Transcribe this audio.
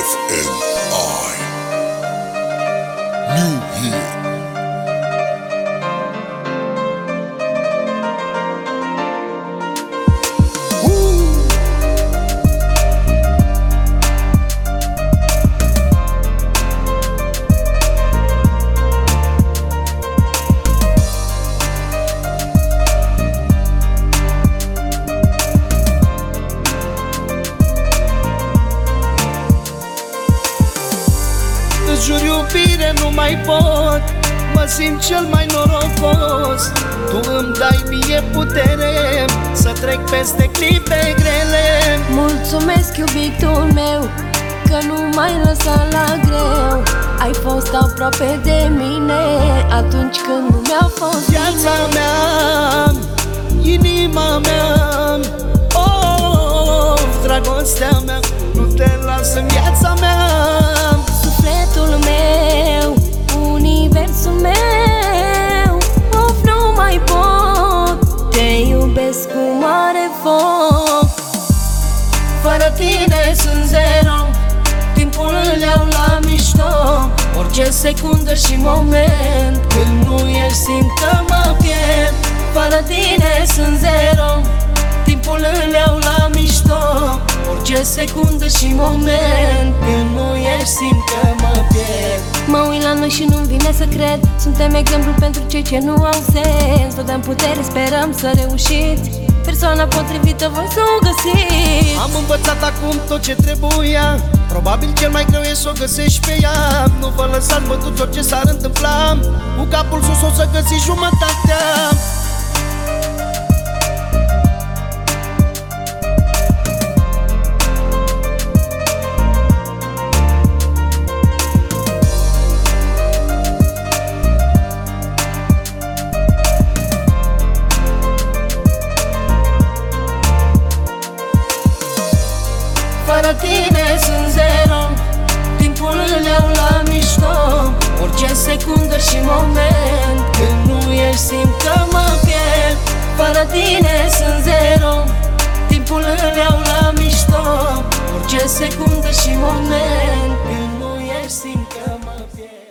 FNU. Să-ți jur iubire nu mai pot. Mă simt cel mai norocos. Tu îmi dai mie putere Să trec peste clipe grele. Mulțumesc iubitul meu Că nu mai lăsa la greu. Ai fost aproape de mine Atunci când nu mi-a fost Viața bine. mea Inima mea Oh, dragostea mea Nu te las în viață Fără tine sunt zero. Timpul îl iau la mișto Orice secundă și moment. Când nu ești simt că mă pierd. Fără tine sunt zero. Timpul îl iau la mișto Orice secundă și moment. Când nu ești simt că mă pierd. Mă uit la noi și nu-mi vine să cred. Suntem exemplu pentru cei ce nu au sens. Vă dăm putere, sperăm să reușiți Persoana potrivită voi să o găsiți. Am învățat acum tot ce trebuia. Probabil cel mai greu e să o găsești pe ea. Nu vă lăsați bătuți orice s-ar întâmpla. Cu capul sus o să găsiți jumătatea sunt zero. Timpul îl iau la mișto. Orice secundă și moment. Când nu ești simt că mă pierd. Fără tine sunt zero. Timpul îl iau la mișto. Orice secundă și moment. Când nu ești simt că mă pierd